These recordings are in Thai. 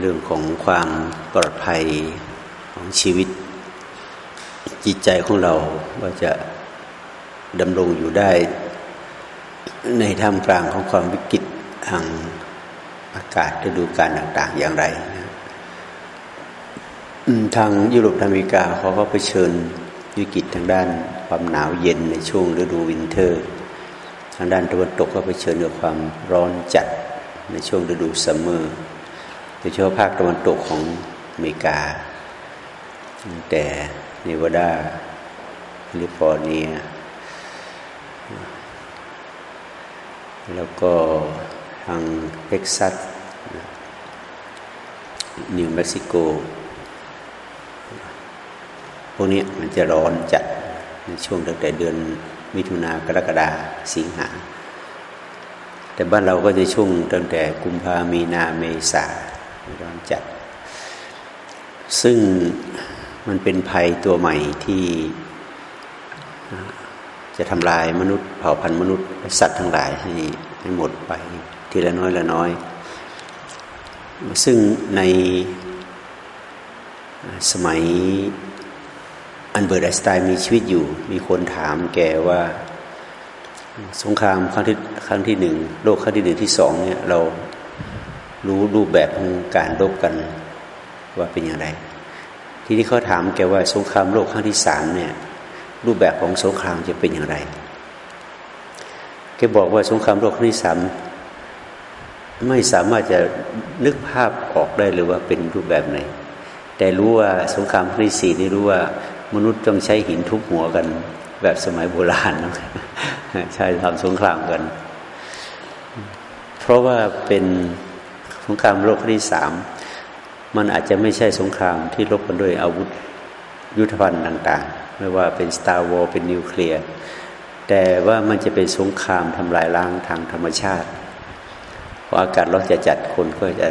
เรื่องของความปลอดภัยของชีวิต จิตใจของเราว่าจะดำรงอยู่ได้ ในท่ามกลางของความวิกฤตทางอากาศฤดูกาลต่าง ๆ อย่างไรทางยุโรปอเมริกาเขาก็เผชิญวิกฤตทางด้านความหนาวเย็นในช่วงฤดูวินเทอร์ ทางด้านตะวันตกก็เผชิญกับความร้อนจัดในช่วงฤดู summer โดยเฉพาะภาคตะวันตกของอเมริกา แต่เนวาดาแคลิฟอร์เนีย แล้วก็ทางเท็กซัสนิวเม็กซิโก พวกนี้มันจะร้อนจัดในช่วงตั้งแต่เดือนมิถุนากรกฎาสิงหา แต่บ้านเราก็จะช่วงตั้งแต่กุมภามีนาเมษา ร้อนจัด ซึ่งมันเป็นภัยตัวใหม่ที่จะทำลายมนุษย์เผ่าพันธุ์มนุษย์สัตว์ทั้งหลายให้ให้หมดไปทีละน้อยละน้อย ซึ่งในสมัยอันเบิร์ตไอสไตน์มีชีวิตอยู่ มีคนถามแกว่าสงครามครั้งที่ครั้งที่หนึ่งโลกครั้งที่หนึ่งที่สองเนี่ยเรา รู้รูปแบบของการรบกันว่าเป็นอย่างไร ทีนี้เขาถามแกว่าสงครามโลกครั้งที่สามเนี่ย รูปแบบของสงครามจะเป็นอย่างไรแกบอกว่าสงครามโลกครั้งที่สามไม่สามารถจะนึกภาพออกได้หรือว่าเป็นรูปแบบไหน แต่รู้ว่าสงครามครั้งที่สี่นี่รู้ว่ามนุษย์ต้องใช้หินทุบหัวกันแบบสมัยโบราณนะใช่ทำสงครามกัน เพราะว่าเป็น สงครามโลกที่สามมันอาจจะไม่ใช่สงครามที่รบกันด้วยอาวุธยุทธภัณฑ์ต่างๆ ไม่ว่าเป็นสตาร์วอลเป็นนิวเคลียร์ แต่ว่ามันจะเป็นสงครามทำลายล้างทางธรรมชาติเพราะอากาศร้อนจะจัดคนก็จะ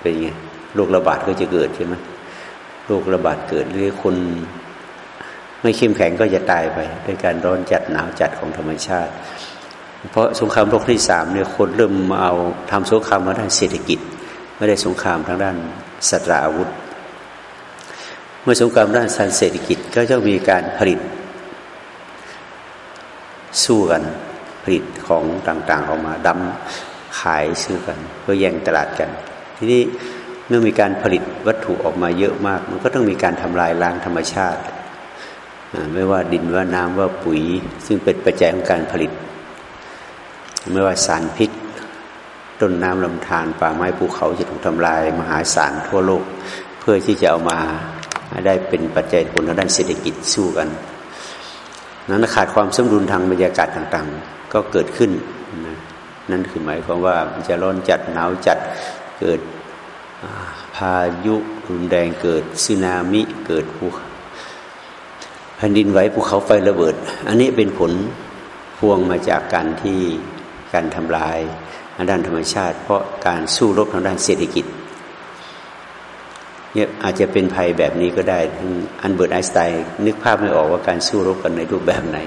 เป็นไงโรคระบาดก็จะเกิดใช่ไหมโรคระบาดเกิดหรือคนไม่เข้มแข็งก็จะตายไป ด้วยการร้อนจัดหนาวจัดของธรรมชาติ เพราะสงครามโลกที่สามเนี่ยคนเริ่มมาเอาทำสงครามมาด้านเศรษฐกิจ ไม่ได้สงครามทางด้านสตราอาวุธ เมื่อสงครามด้านเศรษฐกิจก็จะมีการผลิต สู้กันผลิตของต่างๆออกมาดำขายซื้อกันเพื่อแย่งตลาดกัน ทีนี้เมื่อมีการผลิตวัตถุออกมาเยอะมาก มันก็ต้องมีการทำลายล้างธรรมชาติ ไม่ว่าดินว่าน้ำว่าปุ๋ย ซึ่งเป็นปัจจัยของการผลิต ไม่ว่าสารพิษต้นน้ำลำธารป่าไม้ภูเขาจะถูกทำลายมหาศาลทั่วโลก เพื่อที่จะเอามาได้เป็นปัจจัยผลทางด้านเศรษฐกิจสู้กันนั้นขาดความสมดุลทางบรรยากาศต่างๆ ก็เกิดขึ้นนั่นคือหมายความว่ามันจะร้อนจัดหนาวจัดเกิดพายุรุนแรงเกิดสึนามิเกิดภูแผ่นดินไหวภูเขาไฟระเบิด อันนี้เป็นผลพวงมาจากการที่ การทำลายทางด้านธรรมชาติ เพราะการสู้รบทางด้านเศรษฐกิจเนี่ยอาจจะเป็นภัยแบบนี้ก็ได้อันเบิร์ตไอน์สไตน์นึกภาพไม่ออกว่าการสู้รบกันในรูปแบบไหน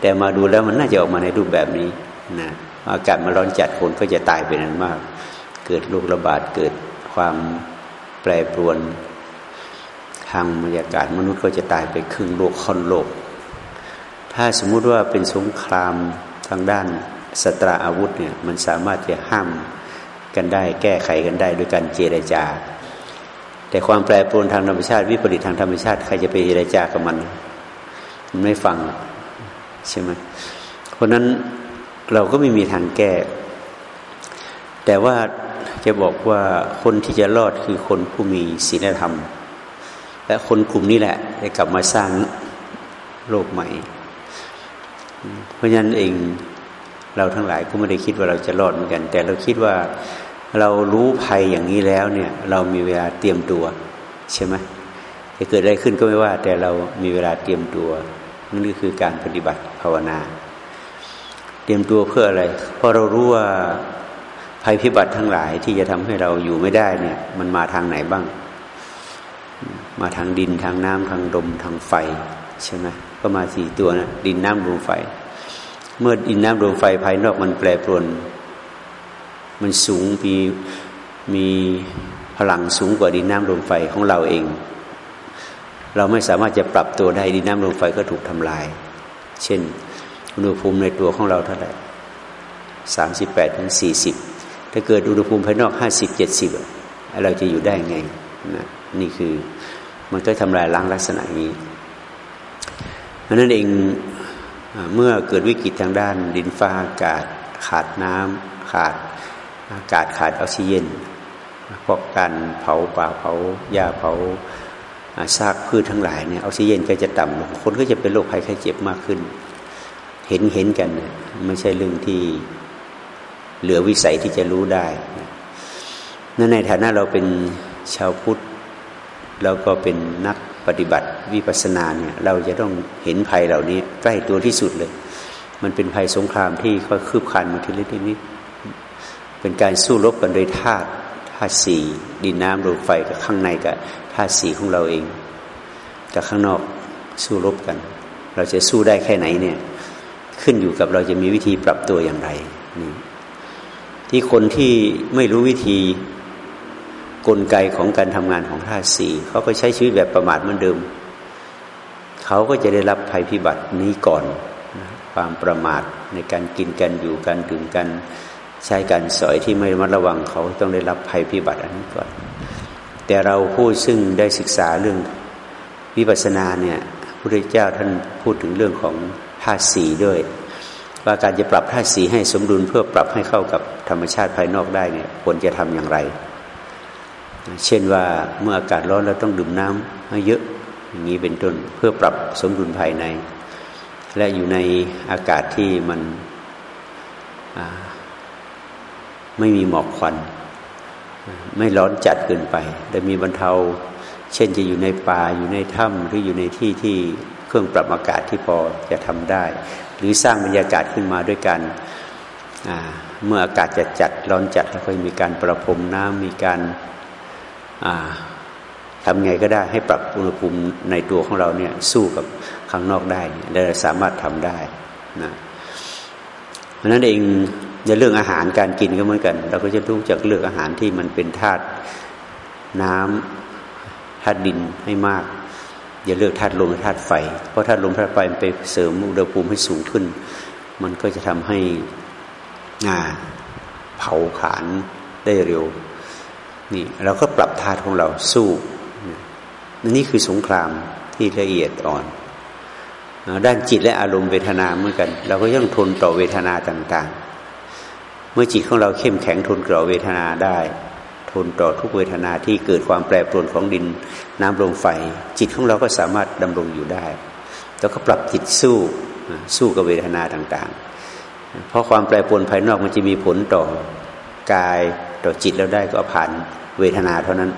แต่มาดูแล้วมันน่าจะออกมาในรูปแบบนี้นะอากาศมาร้อนจัดคนก็จะตายเป็นอันมาก เกิดโรคระบาดเกิดความแปรปรวน ทางบรรยากาศมนุษย์ก็จะตายไปครึ่งโลกค่อนโลก ถ้าสมมุติว่าเป็นสงครามทางด้าน สตราอาวุธเนี่ยมันสามารถจะห้ามกันได้ แก้ไขกันได้ด้วยการเจรจา แต่ความแปรปรวนทางธรรมชาติ วิปริตทางธรรมชาติใครจะไปเจรจากับมัน มันไม่ฟังใช่ไหมเพราะนั้นเราก็ไม่มีทางแก้ แต่ว่าจะบอกว่าคนที่จะรอดคือคนผู้มีศีลธรรม และคนกลุ่มนี้แหละจะกลับมาสร้างโลกใหม่ เพราะฉะนั้นเอง เราทั้งหลายก็ไม่ได้คิดว่าเราจะรอดเหมือนกัน แต่เราคิดว่าเรารู้ภัยอย่างนี้แล้วเนี่ย เรามีเวลาเตรียมตัว ใช่ไหมจะเกิดอะไรขึ้นก็ไม่ว่า แต่เรามีเวลาเตรียมตัวนั่นก็คือการปฏิบัติภาวนา เตรียมตัวเพื่ออะไร เพราะเรารู้ว่าภัยพิบัติทั้งหลายที่จะทำให้เราอยู่ไม่ได้เนี่ย มันมาทางไหนบ้าง มาทางดินทางน้ำทางลมทางไฟ ใช่ไหมก็มาสี่ตัวนะดินน้ำลมไฟ เมื่อดินน้ำลมไฟภายนอกมันแปรปรวน มันสูงมีมีพลังสูงกว่าดินน้ำลมไฟของเราเอง เราไม่สามารถจะปรับตัวได้ดินน้ำลมไฟก็ถูกทำลาย เช่นอุณหภูมิในตัวของเราเท่าไหร่สามสิบแปดถึงสี่สิบถ้าเกิดอุณหภูมิภายนอกห้าสิบเจ็ดสิบเราจะอยู่ได้ไงนะนี่คือมันก็ทำลายล้างลักษณะนี้เพราะนั้นเอง เมื่อเกิดวิกฤตทางด้าน ดินฟ้าอากาศขาดน้ำขาดอากาศขาดออกซิเจนพวกการเผาป่าเผายาเผาซากพืชทั้งหลายเนี่ยออกซิเจนก็จะต่ำลงคนก็จะเป็นโรคภัยไข้เจ็บมากขึ้น เห็นเห็นกันไม่ใช่เรื่องที่เหลือวิสัยที่จะรู้ได้นั่นในฐานะเราเป็นชาวพุทธแล้วก็เป็นนักปฏิบัติ วิปัสสนาเนี่ยเราจะต้องเห็นภัยเหล่านี้ใกล้ตัวที่สุดเลย มันเป็นภัยสงครามที่ค่อยคืบคลานมาทีละนิดเป็นการสู้รบกันโดยธาตุธาตุสี่ดินน้ำลมไฟกับข้างในกับธาตุสี่ของเราเอง กับข้างนอกสู้รบกัน เราจะสู้ได้แค่ไหนเนี่ยขึ้นอยู่กับเราจะมีวิธีปรับตัวอย่างไรนี่ที่คนที่ไม่รู้วิธีกลไกของการทำงานของธาตุสี่เขาก็ใช้ชีวิตแบบประมาทเหมือนเดิม เขาก็จะได้รับภัยพิบัตินี้ก่อน ความประมาทในการกินกันอยู่กันดื่มกันใช้การสอยที่ไม่ระมัดระวังเขาต้องได้รับภัยพิบัติอันนี้ก่อน แต่เราพูดซึ่งได้ศึกษาเรื่องวิปัสสนาเนี่ยพระพุทธเจ้าท่านพูดถึงเรื่องของธาตุสีด้วย ว่าการจะปรับธาตุสีให้สมดุลเพื่อปรับให้เข้ากับธรรมชาติภายนอกได้เนี่ยควรจะทำอย่างไร เช่นว่าเมื่ออากาศร้อนเราต้องดื่มน้ำให้เยอะ อย่างนี้เป็นต้นเพื่อปรับสมดุลภายใน และอยู่ในอากาศที่มันไม่มีหมอกควัน ไม่ร้อนจัดเกินไปแต่มีบรรเทา เช่นจะอยู่ในป่าอยู่ในถ้ำหรืออยู่ในที่ที่เครื่องปรับอากาศที่พอจะทำได้ หรือสร้างบรรยากาศขึ้นมาด้วยกันเมื่ออากาศจะจัดร้อนจัดแล้วก็มีการประพรมน้ำมีการ ทำไงก็ได้ให้ปรับอุณหภูมิในตัวของเราเนี่ยสู้กับข้างนอกได้เราสามารถทำได้นะเพราะนั้นเองในเรื่องอาหารการกินก็เหมือนกัน เราก็จะรู้จักเลือกอาหารที่มันเป็นธาตุน้ำธาตุดินให้มาก อย่าเลือกธาตุลมธาตุไฟ เพราะธาตุลมธาตุไฟมันไปเสริมอุณหภูมิให้สูงขึ้น มันก็จะทำให้งาเผาขานได้เร็วนี่เราก็ปรับธาตุของเราสู้ นี่คือสงครามที่ละเอียดอ่อน ด้านจิตและอารมณ์เวทนาเหมือนกัน เราก็ยังทนต่อเวทนาต่างๆ เมื่อจิตของเราเข้มแข็งทนต่อเวทนาได้ ทนต่อทุกเวทนาที่เกิดความแปรปรวนของดินน้ำลมไฟ จิตของเราก็สามารถดำรงอยู่ได้ แล้วก็ปรับจิตสู้สู้กับเวทนาต่างๆ เพราะความแปรปรวนภายนอกมันจะมีผลต่อกายต่อจิตเราได้ก็ผ่านเวทนาเท่านั้น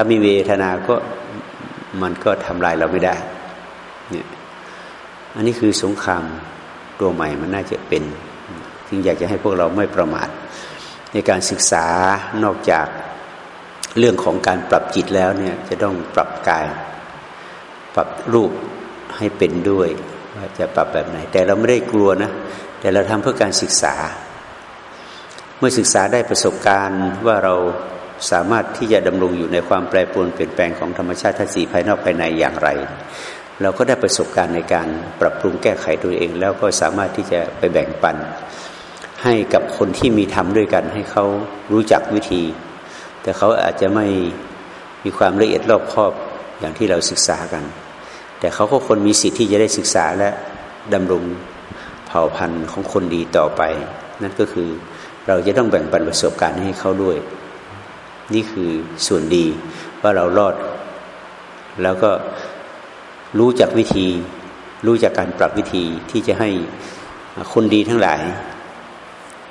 ถ้ามีเวทนาก็มันก็ทำลายเราไม่ได้เนี่ยอันนี้คือสงครามตัวใหม่มันน่าจะเป็นจึงอยากจะให้พวกเราไม่ประมาท ในการศึกษานอกจากเรื่องของการปรับจิตแล้วเนี่ยจะต้องปรับกาย ปรับรูปให้เป็นด้วยว่าจะปรับแบบไหน แต่เราไม่ได้กลัวนะ แต่เราทำเพื่อการศึกษา เมื่อศึกษาได้ประสบการณ์ว่าเรา สามารถที่จะดำรงอยู่ในความแปรปรวนเปลี่ยนแปลงของธรรมชาติทั้งสี่ภายนอกภายในอย่างไร เราก็ได้ประสบการณ์ในการปรับปรุงแก้ไขตัวเอง แล้วก็สามารถที่จะไปแบ่งปัน ให้กับคนที่มีธรรมด้วยกัน ให้เขารู้จักวิธี แต่เขาอาจจะไม่มีความละเอียดรอบคอบอย่างที่เราศึกษากัน แต่เขาก็คนมีสิทธิ์ที่จะได้ศึกษาและดำรงเผ่าพันธุ์ของคนดีต่อไป นั่นก็คือเราจะต้องแบ่งปันประสบการณ์ให้เขาด้วย นี่คือส่วนดีว่าเรารอด แล้วก็รู้จักวิธี รู้จักการปรับวิธีที่จะให้คนดีทั้งหลาย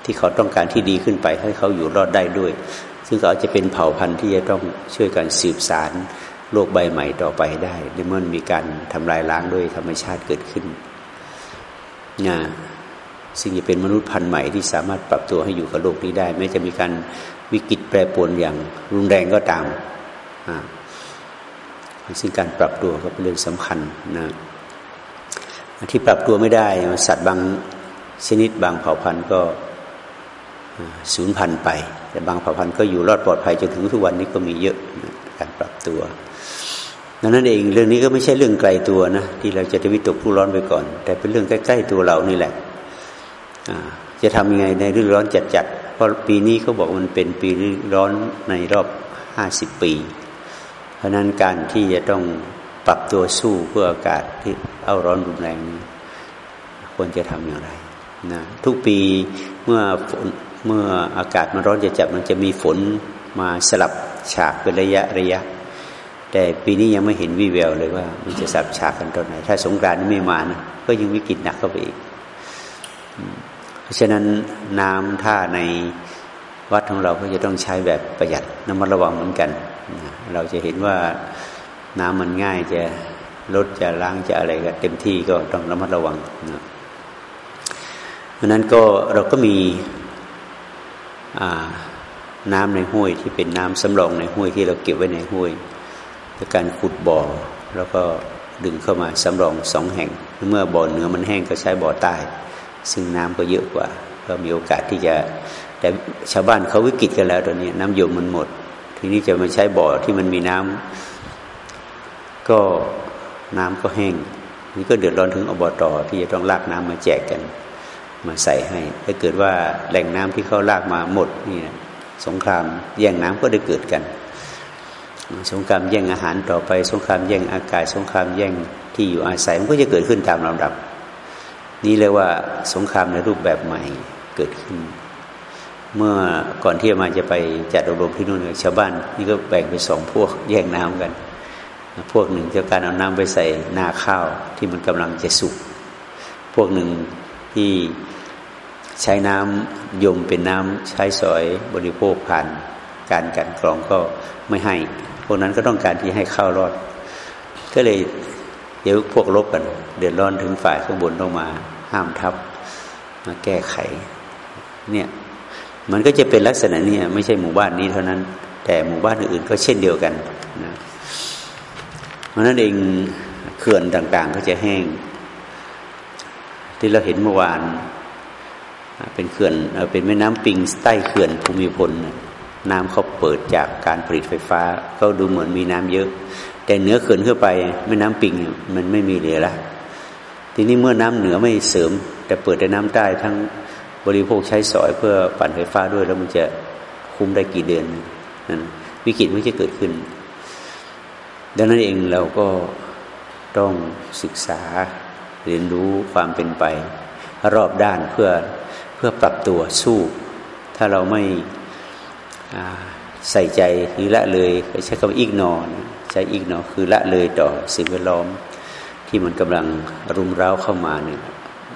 ที่เขาต้องการที่ดีขึ้นไป ให้เขาอยู่รอดได้ด้วย ซึ่งเขาจะเป็นเผ่าพันธุ์ที่จะต้องช่วยกันสืบสารโลกใบใหม่ต่อไปได้เมื่อมีการทำลายล้างด้วยธรรมชาติเกิดขึ้นนะสิ่งจะเป็นมนุษย์พันธุ์ใหม่ที่สามารถปรับตัวให้อยู่กับโลกนี้ได้แม้จะมีการ วิกฤตแปรปรวนอย่างรุนแรงก็ตามซึ่งการปรับตัวก็เป็นเรื่องสำคัญนะที่ปรับตัวไม่ได้สัตว์บางชนิดบางเผ่าพันธุ์ก็สูญพันธุ์ไป แต่บางเผ่าพันธุ์ก็อยู่รอดปลอดภัยจนถึงทุกวันนี้ก็มีเยอะการปรับตัวดังนั้นเองเรื่องนี้ก็ไม่ใช่เรื่องไกลตัวนะที่เราจะวิตกผู้ร้อนไปก่อน แต่เป็นเรื่องใกล้ ๆ ตัวเรานี่แหละจะทำยังไงในฤดูร้อนจัดๆ เพราะปีนี้เขาบอกมันเป็นปีร้อนในรอบห้าสิบปี เพราะนั้นการที่จะต้องปรับตัวสู้เพื่ออากาศที่เอาร้อนรุนแรงควรจะทำอย่างไรนะทุกปีเมื่อฝนเมื่ออากาศมันร้อนจะจับมันจะมีฝนมาสลับฉากเป็นระยะระยะ แต่ปีนี้ยังไม่เห็นวิแววเลยว่า มันจะสลับฉากกันตอนไหน ถ้าสงกรานต์ไม่มานะก็ยังวิกฤตหนักเข้าไปอีก เพราะฉะนั้นน้ำท่าในวัดของเราก็จะต้องใช้แบบประหยัดน้ำมันระวังเหมือนกัน เราจะเห็นว่าน้ำมันง่ายจะลดจะล้างจะอะไรก็เต็มที่ก็ต้องระมัดระวังนะเพราะนั้นก็เราก็มีน้ำในห้วยที่เป็นน้ำสำรองในห้วยที่เราเก็บไว้ในห้วยด้วยการขุดบ่อแล้วก็ดึงเข้ามาสำรองสองแห่ง เมื่อบ่อเหนือมันแห้งก็ใช้บ่อใต้ ซึ่งน้ำก็เยอะกว่า ก็มีโอกาสที่จะ แต่ชาวบ้านเขาวิกฤตกันแล้วตอนนี้ น้ำยมมันหมด ทีนี้จะมาใช้บ่อที่มันมีน้ำก็น้ำก็แห้งนี่ก็เดือดร้อนถึงอบตอที่จะต้องลากน้ำมาแจกกัน มาใส่ให้ถ้าเกิดว่าแหล่งน้ำที่เขาลากมาหมดนี่สงครามแย่งน้ำก็ได้เกิดกัน สงครามแย่งอาหารต่อไป สงครามแย่งอากาศ สงครามแย่งที่อยู่อาศัยมันก็จะเกิดขึ้นตามลำดับ นี่เลยว่าสงครามในรูปแบบใหม่เกิดขึ้น เมื่อก่อนที่มาจะไปจัดอบรมที่นู่นชาวบ้าน นี่ก็แบ่งเป็นสองพวกแย่งน้ำกัน พวกหนึ่งจะการเอาน้ำไปใส่นาข้าวที่มันกำลังจะสุก พวกหนึ่งที่ใช้น้ำยมเป็นน้ำใช้สอยบริโภคผ่าน การกันกรองก็ไม่ให้ พวกนั้นก็ต้องการที่ให้ข้าวรอด ก็เลย เดี๋ยวพวกลบกัน เดือดร้อนถึงฝ่ายข้างบนต้องมา ห้ามทับ มาแก้ไข เนี่ยมันก็จะเป็นลักษณะนี้ไม่ใช่หมู่บ้านนี้เท่านั้น แต่หมู่บ้านอื่นๆก็เช่นเดียวกันนะเพราะนั้นเองเขื่อนต่างๆ ก็จะแห้ง ที่เราเห็นเมื่อวาน เป็นเขื่อนเป็นแม่น้ำปิงใต้เขื่อนภูมิพลน้ำเขาเปิดจากการผลิตไฟฟ้า ก็ดูเหมือนมีน้ำเยอะ แต่เหนือเขื่อนขึ้นไปแม่น้ำปิงมันไม่มีเหลือละทีนี้เมื่อน้ำเหนือไม่เสริม แต่เปิดแต่น้ำใต้ทั้งบริโภคใช้สอยเพื่อปั่นไฟฟ้าด้วย แล้วมันจะคุ้มได้กี่เดือนนั้นวิกฤตไมันจะเกิดขึ้น ดังนั้นเองเราก็ต้องศึกษาเรียนรู้ความเป็นไป รอบด้านเพื่อเพื่อปรับตัวสู้ ถ้าเราไม่ใส่ใจหรือละเลยใช้คำว่าอีกนอน ช้อีกเนอคือละเลยต่อสิ่งแวดล้อมที่มันกำลังรุมเร้าเข้ามาเนี่ย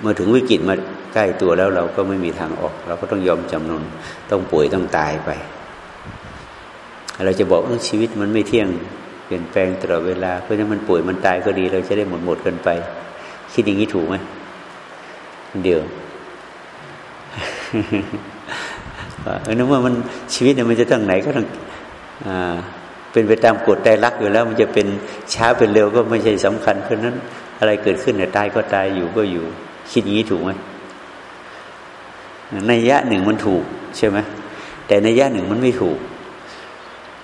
เมื่อถึงวิกฤตมาใกล้ตัวแล้วเราก็ไม่มีทางออก เราก็ต้องยอมจำนนต้องป่วยต้องตายไป เราจะบอกว่าชีวิตมันไม่เที่ยงเปลี่ยนแปลงตลอดเวลาเพราะฉะนั้นมันป่วยมันตายก็ดี เราจะได้หมดหมดกันไป คิดอย่างนี้ถูกไหมเดี๋ยวเออนึกว่ามันชีวิตเนี่ยมันจะต้องไหนก็ต้อง เป็นไปตามกฎใจรักอยู่แล้ว มันจะเป็นช้าเป็นเร็วก็ไม่ใช่สำคัญ เพราะนั้นอะไรเกิดขึ้นเนี่ยตายก็ตายอยู่ก็อยู่ คิดอย่างนี้ถูกไหมในยะหนึ่งมันถูกใช่ไหมแต่ในยะหนึ่งมันไม่ถูก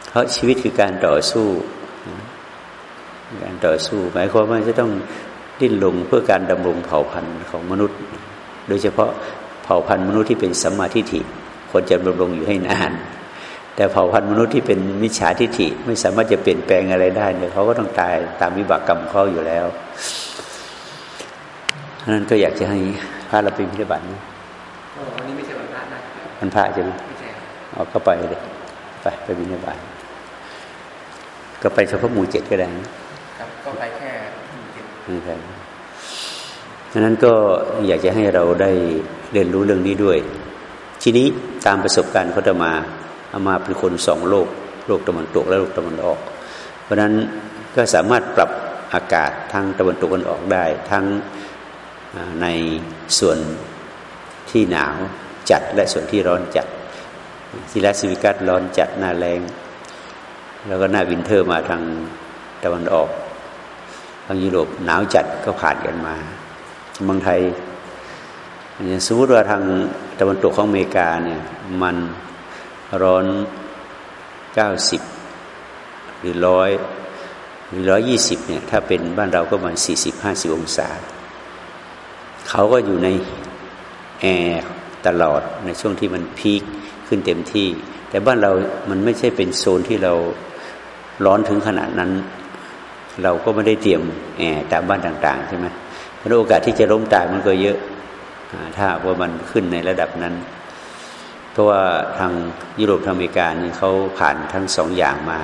เพราะชีวิตคือการต่อสู้ การต่อสู้หมายความว่าจะต้องดิ้นรนเพื่อการดำรงเผ่าพันธุ์ของมนุษย์ โดยเฉพาะเผ่าพันธุ์มนุษย์ที่เป็นสัมมาทิฏฐิคนจะดำรงอยู่ให้นาน แต่เผ่าพันธุ์มนุษย์ที่เป็นมิจฉาทิฏฐิไม่สามารถจะเปลี่ยนแปลงอะไรได้เนี่ยเขาก็ต้องตายตามวิบากกรรมเขาอยู่แล้วเพราะนั้นก็อยากจะให้พระเราไปพิบัตินะวันนี้ไม่ใช่วันพระนะวันพระใช่ไหมไม่ใช่เอาก็ไปเลยไปไปบิณฑบาตก็ไปเฉพาะหมู่เจ็ดก็ได้ครับก็ไปแค่หมู่เจ็ดเพราะนั้นก็อยากจะให้เราได้เรียนรู้เรื่องนี้ด้วย ทีนี้ตามประสบการณ์เขาจะมาเอามาเป็นคนสองโลก โลกตะวันตกและโลกตะวันออก เพราะนั้นก็สามารถปรับอากาศทั้งตะวันตกตะวันออกได้ ทั้งในส่วนที่หนาวจัดและส่วนที่ร้อนจัดที่ลาสเวกัสร้อนจัดหน้าแล้งแล้วก็หน้า winter มาทางตะวันออกทางยุโรปหนาวจัดก็ผ่านกันมาเมืองไทยอย่างสมมติว่าทางตะวันตกของอเมริกาเนี่ยมัน ร้อนเก้าสิบหรือร้อยหรือร้อยยี่สิบเนี่ย ถ้าเป็นบ้านเราก็ประมาณสี่สิบห้าสิบองศา เขาก็อยู่ในแอร์ตลอดในช่วงที่มันพีคขึ้นเต็มที่ แต่บ้านเรามันไม่ใช่เป็นโซนที่เราร้อนถึงขนาดนั้น เราก็ไม่ได้เตรียมแอร์ตามบ้านต่างๆใช่ไหมเพราะโอกาสที่จะล้มตายมันก็เยอะถ้าว่ามันขึ้นในระดับนั้น ราะว่าทางยุโรปทางอเมริกานี่เขาผ่านทั้งสองอย่างมา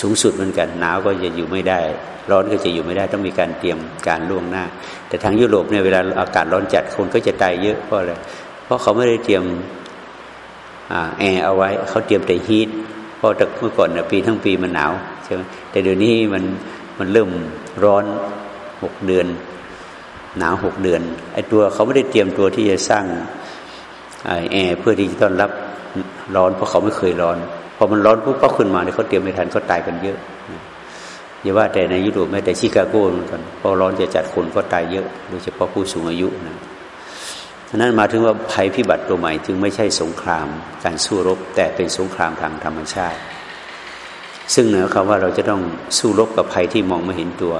สูงสุดเหมือนกันหนาวก็จะอยู่ไม่ได้ ร้อนก็จะอยู่ไม่ได้ต้องมีการเตรียมการล่วงหน้า แต่ทางยุโรปเนี่ยเวลาอากาศร้อนจัดคนก็จะตายเยอะเพราะอะไรเพราะเขาไม่ได้เตรียมแอร์เอาไว้เขาเตรียมแต่ฮีทเพราะเมื่อก่อนปีทั้งปีมันหนาวใช่ไหมแต่เดี๋ยวนี้มันมันเริ่มร้อนหกเดือน หนาวหกเดือนไอ้ตัวเขาไม่ได้เตรียมตัวที่จะสร้าง แอร์เพื่อที่จะต้อนรับร้อนเพราะเขาไม่เคยร้อนพอมันร้อนปุ๊บก็ขึ้นมาเนี่ยเขาเตรียมไม่ทันเขาตายกันเยอะอย่าว่าแต่ในยุโรปแม้แต่ชิคาโกเหมือนกันพอร้อนจะจัดคนก็ตายเยอะ โดยเฉพาะผู้สูงอายุนะฉะนั้นมาถึงว่าภัยพิบัติตัวใหม่จึงไม่ใช่สงครามการสู้รบ แต่เป็นสงครามทางธรรมชาติ ซึ่งเหนือคำว่าเราจะต้องสู้รบกับภัยที่มองไม่เห็นตัว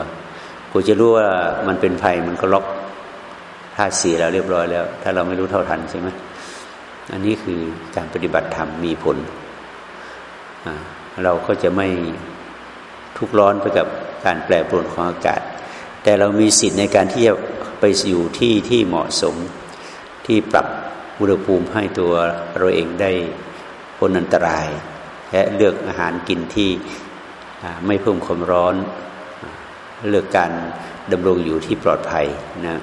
กูจะรู้ว่ามันเป็นภัยมันก็ล็อกท่าสีเราเรียบร้อยแล้ว ถ้าเราไม่รู้เท่าทันใช่ไหม อันนี้คือการปฏิบัติธรรมมีผล เราก็จะไม่ทุกร้อนไปกับการแปรปรวนของอากาศ แต่เรามีสิทธิ์ในการที่จะไปอยู่ที่ที่เหมาะสมที่ปรับอุณหภูมิให้ตัวเราเองได้พ้นอันตราย และเลือกอาหารกินที่ไม่เพิ่มความร้อน เลือกการดำรงอยู่ที่ปลอดภัยนะ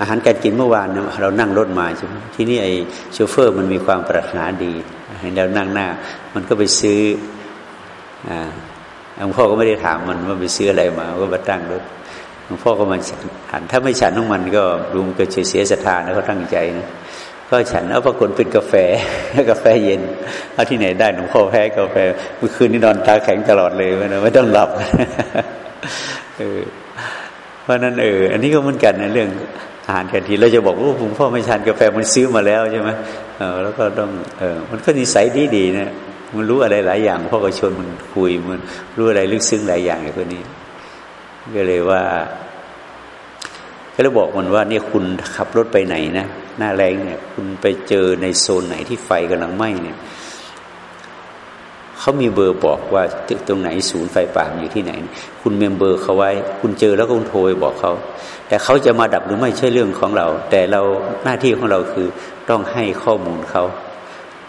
อาหารการกินเมื่อวานเรานั่งรถมาใช่ไหมที่นี่ไอ้โชเฟอร์มันมีความปรารถนาดีเห็นเรานั่งหน้า มันก็ไปซื้ออ่าหลวงพ่อก็ไม่ได้ถามมันว่าไปซื้ออะไรมาก็มาตั้งรถหลวงพ่อก็มาฉันถ้าไม่ฉันของมันก็รู้มันก็เสียศรัทธานะเขาตั้งใจนะก็ฉันเอาปรากฏเป็นกาแฟกาแฟเย็นเอาที่ไหนได้หลวงพ่อแพ้กาแฟเมื่อคืนนี้นอนตาแข็งตลอดเลยนะไม่ต้องหลับเออ เพราะนั้นเอออันนี้ก็เหมือนกันในเรื่องอาหารกันทีเราจะบอกว่าหลวงพ่อไม่ฉันกาแฟมันซื้อมาแล้วใช่ไหมเออแล้วก็ต้องเออมันก็นิสัยดีดีนะมันรู้อะไรหลายอย่างพ่อก็ชวนมันคุยมันรู้อะไรลึกซึ้งหลายอย่างอย่างนี้ก็เลยว่า ก็เลยบอกมันว่าเนี่ยคุณขับรถไปไหนนะหน้าแรงเนี่ย คุณไปเจอในโซนไหนที่ไฟกำลังไหม้เนี่ย เขามีเบอร์บอกว่าตรงไหนศูนย์ไฟป่าอยู่ที่ไหน คุณเมมเบอร์เขาไว้ คุณเจอแล้วก็คุณโทรไปบอกเขา แต่เขาจะมาดับหรือไม่ใช่เรื่องของเรา แต่เราหน้าที่ของเราคือต้องให้ข้อมูลเขา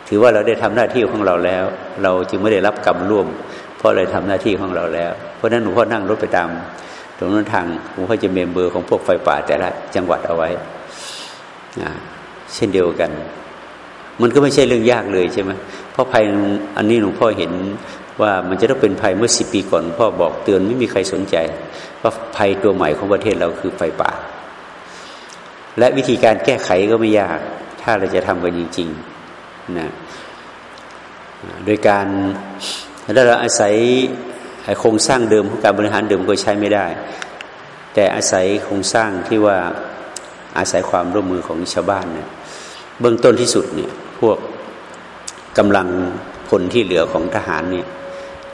ถือว่าเราได้ทำหน้าที่ของเราแล้ว เราจึงไม่ได้รับกรรมร่วม เพราะเราทำหน้าที่ของเราแล้ว เพราะนั้นหลวงพ่อนั่งรถไปตามตรงนั้นทางหลวงพ่อจะเมมเบอร์ของพวกไฟป่าแต่ละจังหวัดเอาไว้เช่นเดียวกัน มันก็ไม่ใช่เรื่องยากเลยใช่ไหม เพราะภัยอันนี้หลวงพ่อเห็นว่ามันจะต้องเป็นภัยเมื่อสิบปีก่อนพ่อบอกเตือนไม่มีใครสนใจ ว่าภัยตัวใหม่ของประเทศเราคือไฟป่า และวิธีการแก้ไขก็ไม่ยาก ถ้าเราจะทำกันจริงๆนะโดยการถ้าเราอาศัยโครงสร้างเดิมของการบริหารเดิมก็ใช้ไม่ได้ แต่อาศัยโครงสร้างที่ว่าอาศัยความร่วมมือของชาวบ้านเนี่ยเบื้องต้นที่สุดเนี่ยพวก กำลังพลที่เหลือของทหารเนี่ย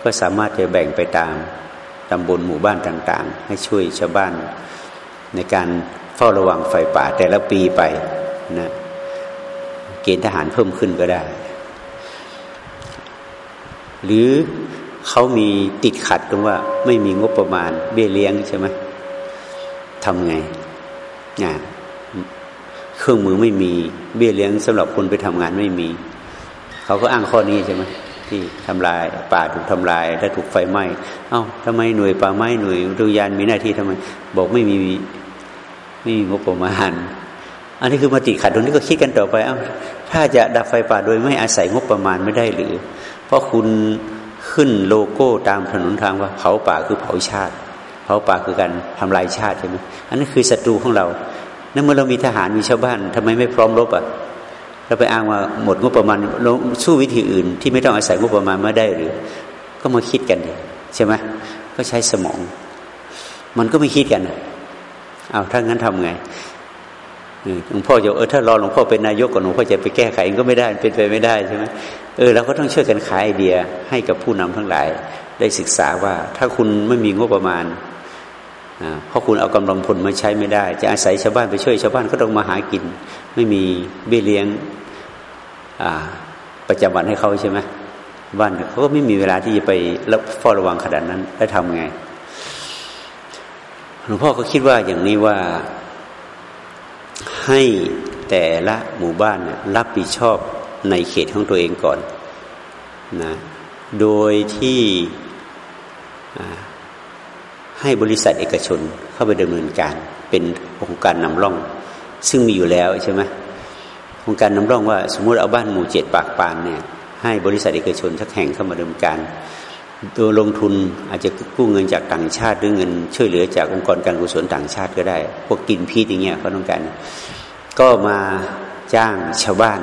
ก็สามารถจะแบ่งไปตามตำบลหมู่บ้านต่างๆ ให้ช่วยชาวบ้าน ในการเฝ้าระวังไฟป่าแต่ละปีไปนะเกณฑ์ทหารเพิ่มขึ้นก็ได้ หรือเขามีติดขัดตรงว่าไม่มีงบประมาณเบี้ยเลี้ยงใช่ไหมทำไงงานเครื่องมือไม่มีเบี้ยเลี้ยงสำหรับคนไปทำงานไม่มี เขาก็อ้างข้อนี้ใช่ไหมที่ทำลายป่าถูกทำลายและถูกไฟไหม้เอา้าทำไมหน่วยป่าไม้หน่วยอุทยานมีหน้าที่ทำไม บอกไม่มีไม่มีงบประมาณอันนี้คือมติขัดตรงนี้ก็คิดกันต่อไปเอา้าถ้าจะดับไฟป่าโดยไม่อาศัยงบประมาณไม่ได้หรือ เพราะคุณขึ้นโลโก้ตามถนนทางว่าเผาป่าคือเผาชาติ เผาป่าคือการทำลายชาติใช่ไหมอันนั้คือศัตรูของเรานั่นเมื่อเรามีทหารมีชาวบ้านทำไมไม่พร้อมรบอะ เราไปอ้างว่าหมดงบประมาณเราสู้วิธีอื่น ที่ไม่ต้องอาศัยงบประมาณมาได้หรือ ก็มาคิดกันดิใช่ไหมก็ใช้สมอง มันก็ไม่คิดกันเอาถ้างั้นทำไงหลวงพ่อจะเออถ้ารอหลวงพ่อเป็นนายกก่อนหลวงพ่อจะไปแก้ไขก็ไม่ได้เป็นไปไม่ได้ใช่ไหมเออเราก็ต้องช่วยกันขายไอเดียให้กับผู้นำทั้งหลาย ได้ศึกษาว่า ถ้าคุณไม่มีงบประมาณ เพราะคุณเอากำลังพลมาใช้ไม่ได้ จะอาศัยชาวบ้านไปช่วยชาวบ้านก็ต้องมาหากิน ไม่มีเบี้ยเลี้ยงประจำวันให้เขาใช่ไหมบ้านเขาก็ไม่มีเวลาที่จะไปรับเฝ้าระวังขนาดนั้นได้ทำไงหลวงพ่อก็คิดว่าอย่างนี้ว่าให้แต่ละหมู่บ้านรับผิดชอบในเขตของตัวเองก่อนนะโดยที่ ให้บริษัทเอกชนเข้าไปดำเนินการเป็นโครงการนำร่อง ซึ่งมีอยู่แล้วใช่ไหมโครงการนำร่องว่า สมมุติเอาบ้านหมู่เจ็ดปากปานเนี่ยให้บริษัทเอกชนทักแห่งเข้ามาดำเนินการ โดยลงทุนอาจจะกู้เงินจากต่างชาติหรือเงินช่วยเหลือจากองค์กรการกุศลต่างชาติก็ได้ พวกกินพีทอย่างเงี้ยเขาต้องการ ก็มาจ้างชาวบ้าน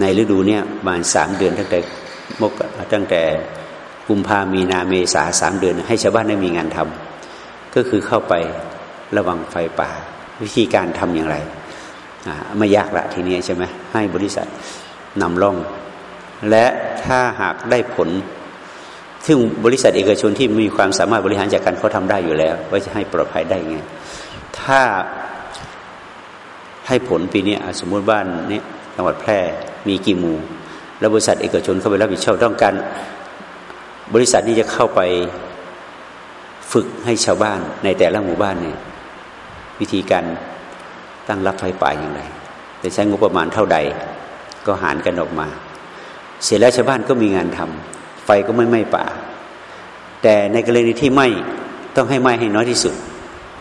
ในฤดูเนี้ยประมาณสามเดือนตั้งแต่มกตั้งแต่ กุมภามีนาเมษาสามเดือน ให้ชาวบ้านได้มีงานทำก็คือเข้าไประวังไฟป่า วิธีการทำอย่างไรไม่ยากละทีนี้ใช่ไหมให้บริษัทนำร่อง และถ้าหากได้ผลซึ่งบริษัทเอกชนที่มีความสามารถบริหารจัดการเขาทำได้อยู่แล้ว ว่าจะให้ปลอดภัยได้ไง ถ้าให้ผลปีนี้สมมติบ้านนี้จังหวัดแพร่มีกี่หมู่ แล้วบริษัทเอกชนเข้าไปรับผิดชอบต้องการ บริษัทนี้จะเข้าไปฝึกให้ชาวบ้านในแต่ละหมู่บ้านเนี่ยวิธีการตั้งรับไฟป่าอย่างไรจะใช้งบประมาณเท่าใด ก็หารกันออกมา เสร็จแล้วชาวบ้านก็มีงานทำไฟก็ไม่ไหม้ป่า แต่ในกรณีที่ไหม้ต้องให้ไหม้ให้น้อยที่สุด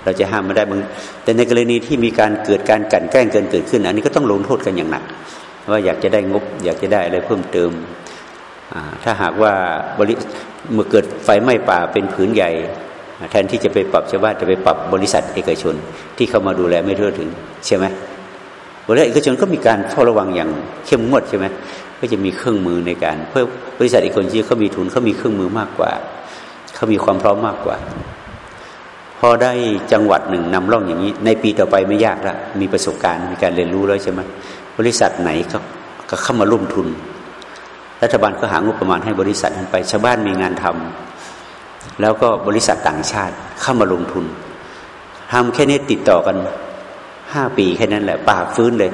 เราจะห้ามไม่ได้บางแต่ในกรณีที่มีการเกิดการกันแกล้งเกินเกิดขึ้น อันนี้ก็ต้องลงโทษกันอย่างหนักว่าอยากจะได้งบ อยากจะได้อะไรเพิ่มเติม ถ้าหากว่าบริเมื่อเกิดไฟไหม้ป่าเป็นผืนใหญ่ แทนที่จะไปปรับชาวบ้านจะไปปรับบริษัทเอกชนที่เข้ามาดูแลไม่ทั่วถึงใช่ไหมบริษัทเอกชนก็มีการเฝ้าระวังอย่างเข้มงวดใช่ไหมก็จะมีเครื่องมือในการ เพื่อบริษัทเอกชนที่เขามีทุนเขามีเครื่องมือมากกว่าเขามีความพร้อมมากกว่า พอได้จังหวัดหนึ่งนำร่องอย่างนี้ ในปีต่อไปไม่ยากละมีประสบการณ์มีการเรียนรู้แล้วใช่ไหมบริษัทไหนก็เข้ามาร่วมทุน รัฐบาลก็หางบประมาณให้บริษัทนั้นไปชาวบ้านมีงานทำแล้วก็บริษัทต่างชาติเข้ามาลงทุนทำแค่นี้ติดต่อกันห้าปีแค่นั้นแหละป่าฟื้นเลย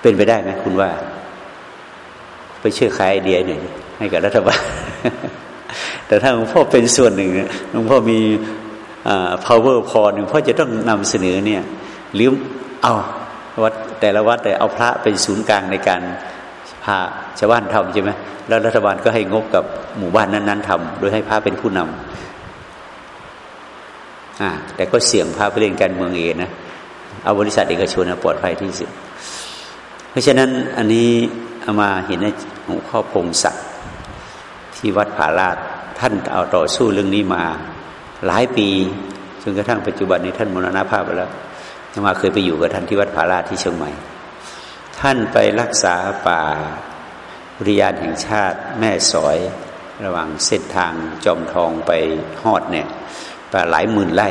เป็นไปได้ไหมคุณว่า ไปช่วยขายไอเดียหน่อยให้กับรัฐบาล แต่ถ้าหลวงพ่อเป็นส่วนหนึ่งหลวงพ่อมี power พอหนึ่งพ่อจะต้องนำเสนอเนี่ยหรือเอาวัดแต่ละวัดแต่เอาพระเป็นศูนย์กลางในการ พาชาวบ้านทำใช่ไหมแล้วรัฐบาลก็ให้งบกับหมู่บ้านนั้น ๆทำโดยให้พระเป็นผู้นำอ่าแต่ก็เสี่ยงพระไปเล่นการเมืองเองนะเอาบริษัทเอกชนปลอดภัยที่สุด เพราะฉะนั้นอันนี้เอามาเห็นในหลวงพ่อพงศักดิ์ที่วัดผาลาดท่านเอาต่อสู้เรื่องนี้มา หลายปีจนกระทั่งปัจจุบันนี้ท่านมรณภาพไปแล้วมาเคยไปอยู่กับท่านที่วัดผาลาดที่เชียงใหม่ ท่านไปรักษาป่าอุทยานแห่งชาติแม่สอย ระหว่างเส้นทางจอมทองไปฮอดเนี่ยป่าหลายหมื่นไร่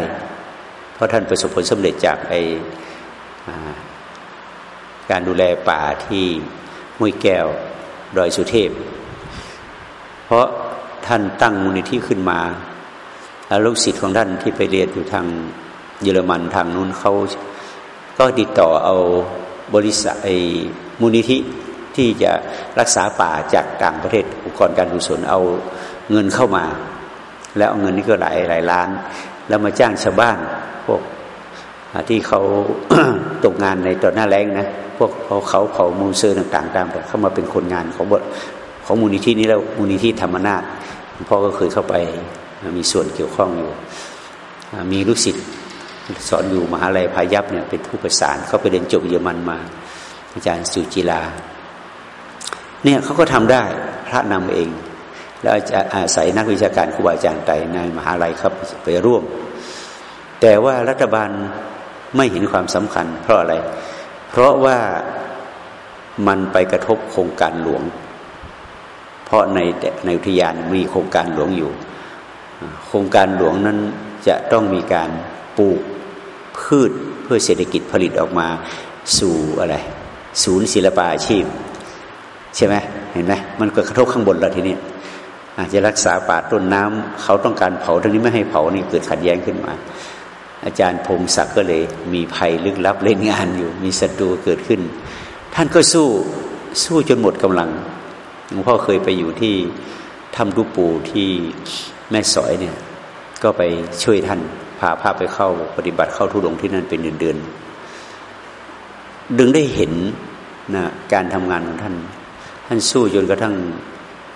เพราะท่านประสบผลสำเร็จจากไอการดูแลป่าที่มุ้ยแก้วดอยสุเทพ เพราะท่านตั้งมูลนิธิขึ้นมาแล้วลูกศิษย์ของท่านที่ไปเรียนอยู่ทางเยอรมันทางนู้นเขาก็ติดต่อเอา บริษัทไอ้มูลนิธิที่จะรักษาป่าจากต่างประเทศอุปกรณ์การกุศลเอาเงินเข้ามา แล้วเอาเงินนี้ก็หลายหลายล้าน แล้วมาจ้างชาวบ้านพวกที่เขาตกงานในตอนหน้าแรงนะพวกเขาเขาเผามูลเซอร์ต่างๆตามเข้ามาเป็นคนงานของบทของมูลนิธินี้แล้วมูลนิธิธรรมนาถพ่อก็เคยเข้าไปมีส่วนเกี่ยวข้องอยู่ มีลูกศิษย์ สอนอยู่มหาลัยพายัพเนี่ยเป็นผู้ประสานเขาไปเรียนจบเยอรมันมา อาจารย์สุจิลาเนี่ยเขาก็ทำได้พระนำเอง แล้วจะอาศัยนักวิชาการครูบาอาจารย์ไตในมหาลัยครับไปร่วม แต่ว่ารัฐบาลไม่เห็นความสำคัญ เพราะอะไร เพราะว่ามันไปกระทบโครงการหลวง เพราะในในอุทยานมีโครงการหลวงอยู่ โครงการหลวงนั้นจะต้องมีการ ปลูกพืชเพื่อเศรษฐกิจผลิตออกมาสู่อะไร ศูนย์ศิลปาอาชีพ ใช่ไหมเห็นไหมมันก็กระทบข้างบนแล้วทีนี้อาจจะรักษาป่าต้นน้ำเขาต้องการเผาทั้งนี้ไม่ให้เผานี่เกิดขัดแย้งขึ้นมา อาจารย์พงศักดิ์ก็เลย มีภัยลึกลับเล่นงานอยู่ มีศัตรูเกิดขึ้น ท่านก็สู้สู้จนหมดกำลังหลวงพ่อเคยไปอยู่ที่ถ้ำรูปูที่แม่สอยเนี่ย ก็ไปช่วยท่านาพาไปเข้าปฏิบัติเข้าทุดงที่นั่นเป็นเดือนๆดึงได้เห็นนะการทำงานของท่าน ท่านสู้จนกระทั่ง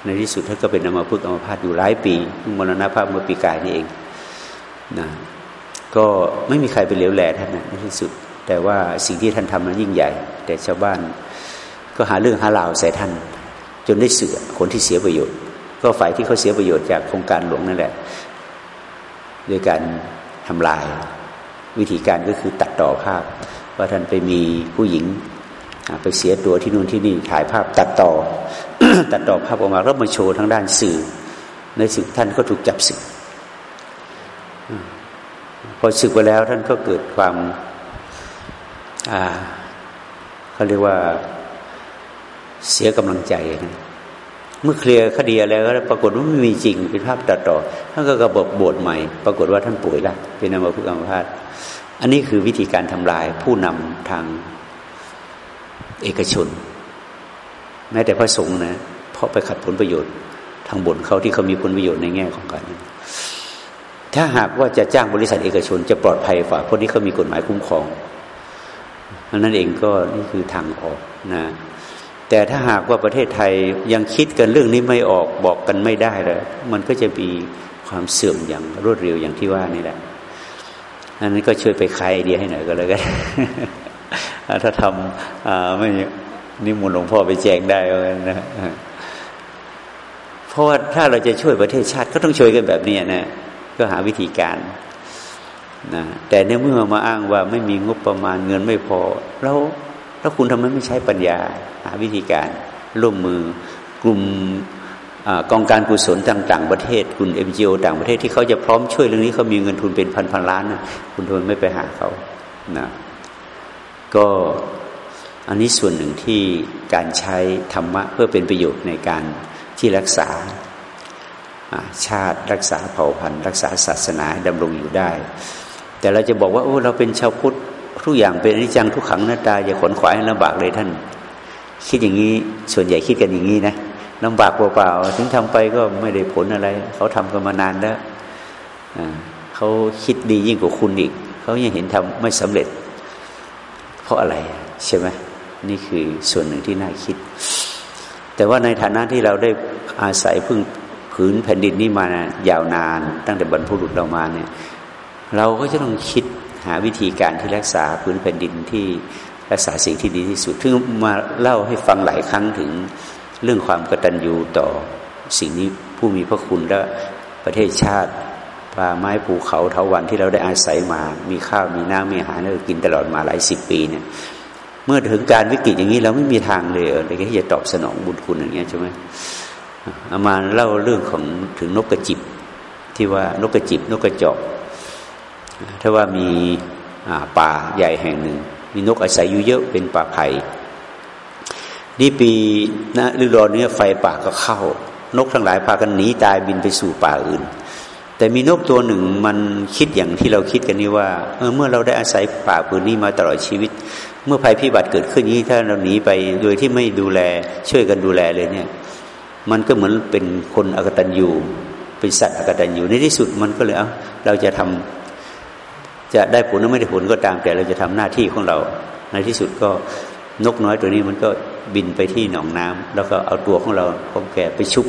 ในที่สุดท่านก็เป็นอมาพึกอมาพาดอยู่หลายปีมรณภาพเมื่อปีกายนี่เองนะก็ไม่มีใครไปเหลียวแลท่านนะในที่สุด แต่ว่าสิ่งที่ท่านทำนั้นยิ่งใหญ่ แต่ชาวบ้านก็หาเรื่องหาราวใส่ท่าน จนได้เสือคนที่เสียประโยชน์ ก็ฝ่ายที่เขาเสียประโยชน์จากโครงการหลวงนั่นแหละโดยการ ทำลาย วิธีการก็คือตัดต่อภาพ ว่าท่านไปมีผู้หญิงไปเสียตัวที่นู่นที่นี่ถ่ายภาพตัดต่อ ตัดต่อภาพออกมาแล้วมาโชว์ทางด้านสื่อ ในสื่อท่านก็ถูกจับศึกพอศึกไปแล้วท่านก็เกิดความเขาเรียกว่าเสียกำลังใจนะ เมื่อเคลียร์คดีแล้วก็ปรากฏว่าไม่มีจริงเป็นภาพตัดต่อท่านก็กระบอกบทใหม่ ปรากฏว่าท่านป่วยละเป็นอัมพฤกษ์อัมพาตอันนี้คือวิธีการทำลายผู้นำทางเอกชน แม้แต่พระสงฆ์นะเพราะไปขัดผลประโยชน์ ทางบนเขาที่เขามีผลประโยชน์ในแง่ของการถ้าหากว่าจะจ้างบริษัทเอกชน จะปลอดภัยกว่าเพราะนี้เขามีกฎหมายคุ้มครองนั้นเองก็นี่คือทางออกนะ แต่ถ้าหากว่าประเทศไทยยังคิดกันเรื่องนี้ไม่ออกบอกกันไม่ได้เลยมันก็จะมีความเสื่อมอย่างรวดเร็วอย่างที่ว่านี่แหละอันนั้นก็ช่วยไปคลายไอเดียให้หน่อยก็แล้วกันถ้าทำไม่นิมนต์หลวงพ่อไปแจงได้นะเพราะว่าถ้าเราจะช่วยประเทศชาติก็ต้องช่วยกันแบบนี้นะก็หาวิธีการนะแต่ในเมื่อมาอ้างว่าไม่มีงบประมาณเงินไม่พอ แล้ว แล้วคุณทำไมไม่ใช้ปัญญาหาวิธีการร่วมมือกลุ่มกองการกุศลต่าง ๆ ประเทศคุณเอ็มจีโอต่างประเทศที่เขาจะพร้อมช่วยเรื่องนี้เขามีเงินทุนเป็นพันพันล้านนะคุณทำไมไม่ไปหาเขานะก็อันนี้ส่วนหนึ่งที่การใช้ธรรมะเพื่อเป็นประโยชน์ในการที่รักษาชาติรักษาเผ่าพันธุ์ รักษาศาสนาดำรงอยู่ได้ แต่เราจะบอกว่าโอ้เราเป็นชาวพุทธ ทุกอย่างเป็นอนิจจังทุกขังหน้าตาอย่าขนขวายให้ลำบากเลยท่าน คิดอย่างนี้ส่วนใหญ่คิดกันอย่างนี้นะลำบากเปล่าๆถึงทำไปก็ไม่ได้ผลอะไร เขาทำกันมานานแล้วเขาคิดดียิ่งกว่าคุณอีก เขายังเห็นทำไม่สำเร็จ เพราะอะไรใช่ไหมนี่คือส่วนหนึ่งที่น่าคิด แต่ว่าในฐานะที่เราได้อาศัยพึ่งผืนแผ่นดินนี้มายาวนาน ตั้งแต่บรรพบุรุษเรามาเนี่ย เราก็จะต้องคิด หาวิธีการที่รักษาพื้นแผ่นดินที่รักษาสิ่งที่ดีที่สุดซึ่มาเล่าให้ฟังหลายครั้งถึงเรื่องความกตัญญูต่อสิ่งนี้ผู้มีพระคุณและประเทศชาติป่าไม้ภูเขาเทาวันที่เราได้อาศัยมา มีข้าวมีน้ำมีอาหารเรากินตลอดมาหลายสิบปีเนี่ยเมื่อถึงการวิกฤตอย่างนี้เราไม่มีทางเลยเลยที่จะตอบสนองบุญคุณอย่างเงี้ยใช่ไหมอามาเล่าเรื่องของถึงนกกระจิบที่ว่านกกระจิบนกกระจอก ถ้าว่ามีป่าใหญ่แห่งหนึ่ง มีนกอาศัยอยู่เยอะเป็นป่าไผ่นี่ปีนะฤดูร้อนนี้ไฟป่าก็เข้า นกทั้งหลายพากันหนีตายบินไปสู่ป่าอื่น แต่มีนกตัวหนึ่งมันคิดอย่างที่เราคิดกันนี่ว่าเออเมื่อเราได้อาศัยป่าพื้นนี้มาตลอดชีวิต เมื่อภัยพิบัติเกิดขึ้นนี้ถ้าเราหนีไปโดยที่ไม่ดูแลช่วยกันดูแลเลยเนี่ย มันก็เหมือนเป็นคนอกตัญญูเป็นสัตว์อกตัญญูในที่สุดมันก็เลยเอาเราจะทำ จะได้ผลหรือไม่ได้ผลก็ตาม แต่เราจะทำหน้าที่ของเรา ในที่สุดก็นกน้อยตัวนี้มันก็บินไปที่หนองน้ำแล้วก็เอาตัวของเราของแกไปชุบ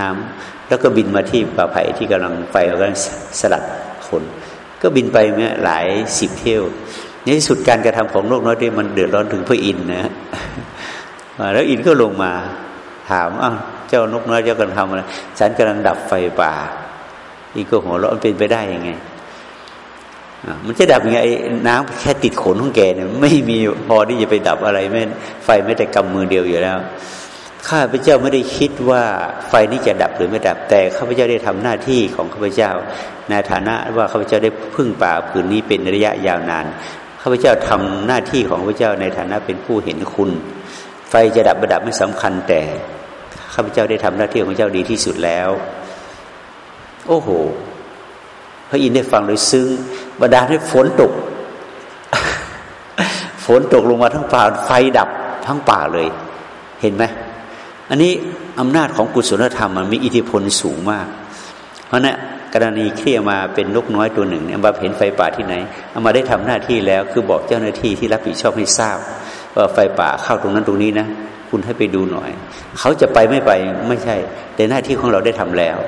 น้ำแล้วก็บินมาที่ป่าไผ่ที่กำลังไฟกำลังสลัดขนก็บินไปเมื่อหลายสิบเที่ยวในที่สุดการกระทำของนกน้อยที่มันเดือดร้อนถึงพระอินทร์นะแล้วอินก็ลงมาถามอ้าวเจ้านกน้อยเจ้ากำลังทำอะไรฉันกำลังดับไฟป่าอินก็หัวเราะเป็นไปได้ยังไง มันจะดับยังไงน้ำแค่ติดขนของแกเนี่ยไม่มีพอที่จะไปดับอะไรแม่ไฟไม่แต่กำมือเดียวอยู่แล้วข้าพเจ้าไม่ได้คิดว่าไฟนี้จะดับหรือไม่ดับแต่ข้าพเจ้าได้ทำหน้าที่ของข้าพเจ้า ในฐานะว่าข้าพเจ้าได้พึ่งป่าผืนนี้เป็นระยะยาวนานข้าพเจ้าทำหน้าที่ของพระเจ้าในฐานะเป็นผู้เห็นคุณ ไฟจะดับประดับไม่สำคัญ แต่ข้าพเจ้าได้ทำหน้าที่ของเจ้าดีที่สุดแล้ว โอ้โห ระอินทร์ได้ฟังโดยซึ้งบรรดาให้ฝนตก ฝนตกลงมาทั้งป่าไฟดับทั้งป่าเลย เห็นไหมอันนี้อำนาจของกุศลธรรมมันมีอิทธิพลสูงมาก เพราะนั้นกรณีเครียมาเป็นนกน้อยตัวหนึ่งเนี่ยมาเห็นไฟป่าที่ไหนเอามาได้ทำหน้าที่แล้ว คือบอกเจ้าหน้าที่ที่รับผิดชอบให้ทราบ ว่าไฟป่าเข้าตรงนั้นตรงนี้นะคุณให้ไปดูหน่อย เขาจะไปไม่ไปไม่ใช่ แต่หน้าที่ของเราได้ทำแล้ว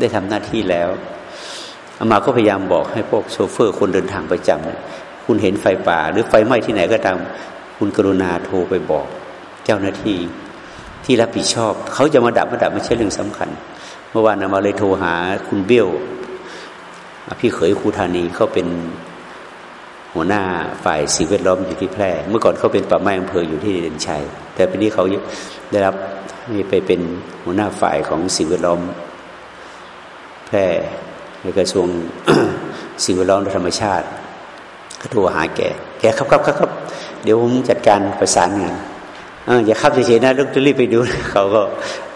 ได้ทำหน้าที่แล้ว อามาก็พยายามบอกให้พวกโชเฟอร์คนเดินทางประจำคุณเห็นไฟป่า หรือไฟไหม้ที่ไหนก็ตาม คุณกรุณาโทรไปบอก เจ้าหน้าที่ที่รับผิดชอบ เขาจะมาดับมาดับไม่ใช่เรื่องสำคัญ เมื่อวานอามาเลยโทรหาคุณเบี้ยวพี่เขยครูธานีเขาเป็นหัวหน้าฝ่ายสิ่งแวดล้อมอยู่ที่แพร่ เมื่อก่อนเขาเป็นป่าไม้อำเภออยู่ที่เด่นชัย แต่ปีนี้เขาได้รับไปเป็นหัวหน้าฝ่ายของสิ่งแวดล้อมแพร่ ในกระทรวงสิ่งแวดล้อมและธรรมชาติก็โทรหาแก แกครับครับครับ เดี๋ยวผมจัดการประสานงานอย่าขับเฉยๆนะลูกจะรีบไปดูเขาก็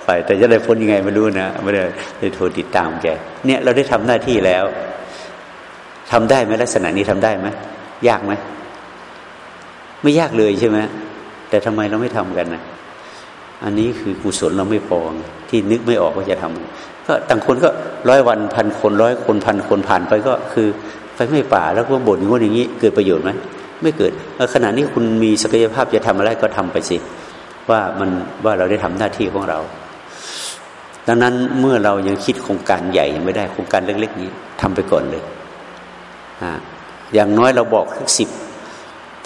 ไปแต่จะได้พ้นยังไงไม่รู้นะไม่ได้ได้โทรติดตามแก เนี่ยเราได้ทำหน้าที่แล้วทำได้ไหมลักษณะนี้ทำได้ไหมยากไหมไม่ยากเลยใช่ไหมแต่ทำไมเราไม่ทำกันนะอันนี้คือกุศลเราไม่พอ ที่นึกไม่ออกว่าจะทำก็ต่างคนก็ร้อยวันพันคนร้อยคนพันคนผ่านไปก็คือไฟไม่ป่าแล้วก็บ่นอย่างนี้เกิดประโยชน์ไหมไม่เกิดขณะนี้คุณมีศักยภาพจะทำอะไรก็ทำไปสิ ว่ามันว่าเราได้ทำหน้าที่ของเรา ดังนั้นเมื่อเรายังคิดโครงการใหญ่ยังไม่ได้โครงการเล็ก ๆ นี้ทำไปก่อนเลยออย่างน้อยเราบอกทักสิบ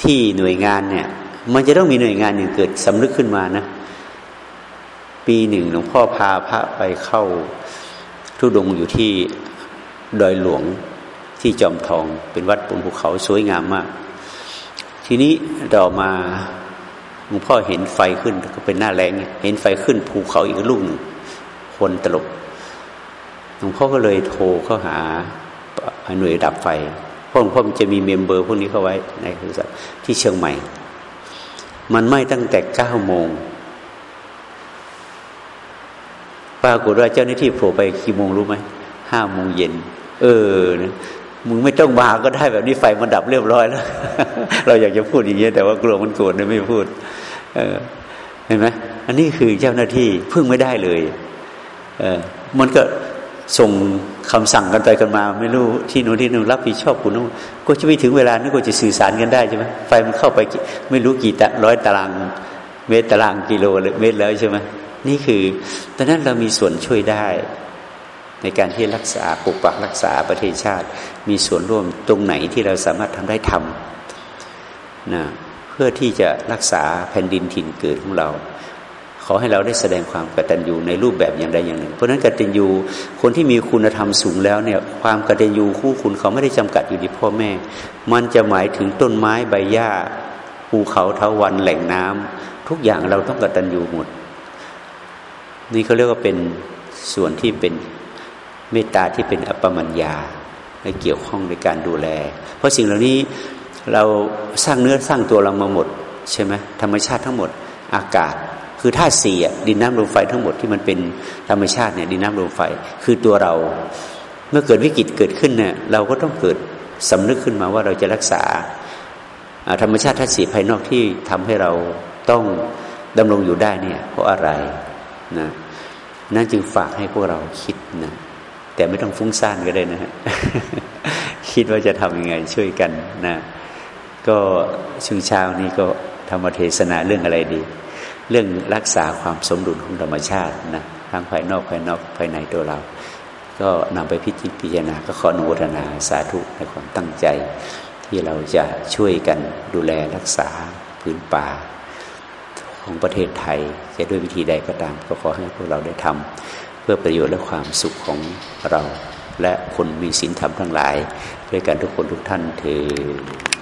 ที่หน่วยงานเนี่ย มันจะต้องมีหน่วยงานหนึ่งเกิดสำนึกขึ้นมานะ ปีหนึ่งหลวงพ่อพาพระไปเข้าทุดงอยู่ที่ดอยหลวงที่จอมทอง เป็นวัดบนภูเขาสวยงามมาก ทีนี้ต่อมาหลวงพ่อเห็นไฟขึ้นก็เป็นหน้าแรงเห็นไฟขึ้นภูเขาอีกลูกหนึ่งคนตลบหลวงพ่อก็เลยโทรเข้าหาหน่วยดับไฟพราะหลวงพ่อมันจะมีเมมเบอร์พวกนี้เข้าไว้ในที่เชียงใหม่ มันไหม้ตั้งแต่เก้าโมง ปรากฏว่าเจ้าหน้าที่โผล่ไปกี่โมงรู้ไหมห้าโมงเย็น เออมึงไม่ต้องมาก็ได้แบบนี้ไฟมันดับเรียบร้อยแล้ว เราอยากจะพูดอย่างเงี้ยแต่ว่ากลัวมันโกรธเลยไม่พูด เออ เห็นไหมอันนี้คือเจ้าหน้าที่พึ่งไม่ได้เลย เออ มันก็ส่งคำสั่งกันไปกันมา ไม่รู้ที่นู้นที่นู้นรับผิดชอบคุณนู้นก็จะไปถึงเวลานี้ก็จะสื่อสารกันได้ใช่ไหมไฟมันเข้าไปไม่รู้กี่ร้อยตาราง เมตรตารางกิโลเมตรแล้วใช่ไหม นี่คือตอนนั้นเรามีส่วนช่วยได้ ในการที่รักษาปกปักรักษาประเทศชาติ มีส่วนร่วมตรงไหนที่เราสามารถทำได้ทำนะเพื่อที่จะรักษาแผ่นดินถิ่นเกิดของเรา ขอให้เราได้แสดงความกตัญญูในรูปแบบอย่างใดอย่างหนึ่ง เพราะนั้นกตัญญูคนที่มีคุณธรรมสูงแล้วเนี่ยความกตัญญูคู่คุณเขาไม่ได้จำกัดอยู่ที่พ่อแม่ มันจะหมายถึงต้นไม้ใบหญ้าภูเขาเทาวันแหล่งน้ำทุกอย่างเราต้องกตัญญูหมด นี่เขาเรียกว่าเป็นส่วนที่เป็นเมตตาที่เป็นอัปปมัญญาในเกี่ยวข้องในการดูแล เพราะสิ่งเหล่านี้เราสร้างเนื้อสร้างตัวเรามาหมด ใช่ไหมธรรมชาติทั้งหมดอากาศ คือธาตุสี่ดินน้ำลมไฟทั้งหมดที่มันเป็นธรรมชาติเนี่ยดินน้ำลมไฟ คือตัวเรา เมื่อเกิดวิกฤตเกิดขึ้นเนี่ยเราก็ต้องเกิดสำนึกขึ้นมาว่าเราจะรักษาธรรมชาติธาตุสี่ภายนอกที่ทำให้เราต้องดำรงอยู่ได้เนี่ยเพราะอะไร นะนั่นจึงฝากให้พวกเราคิดนะแต่ไม่ต้องฟุ้งซ่านก็ได้นะฮะคิดว่าจะทำยังไงช่วยกันนะก็ช่วงเช้านี้ก็ธรรมเทศนาเรื่องอะไรดี เรื่องรักษาความสมดุลของธรรมชาตินะทั้งภายนอกภายนอกภายในตัวเรา ก็นำไปพิจิตพิจารณาก็ขออนุโมทนาสาธุในความตั้งใจ ที่เราจะช่วยกันดูแลรักษาพื้นป่า ของประเทศไทย จะด้วยวิธีใดก็ตาม ก็ขอให้พวกเราได้ทำเพื่อประโยชน์และความสุขของเรา และคนมีศีลธรรมทั้งหลาย ด้วยกันทุกคนทุกท่านเถิด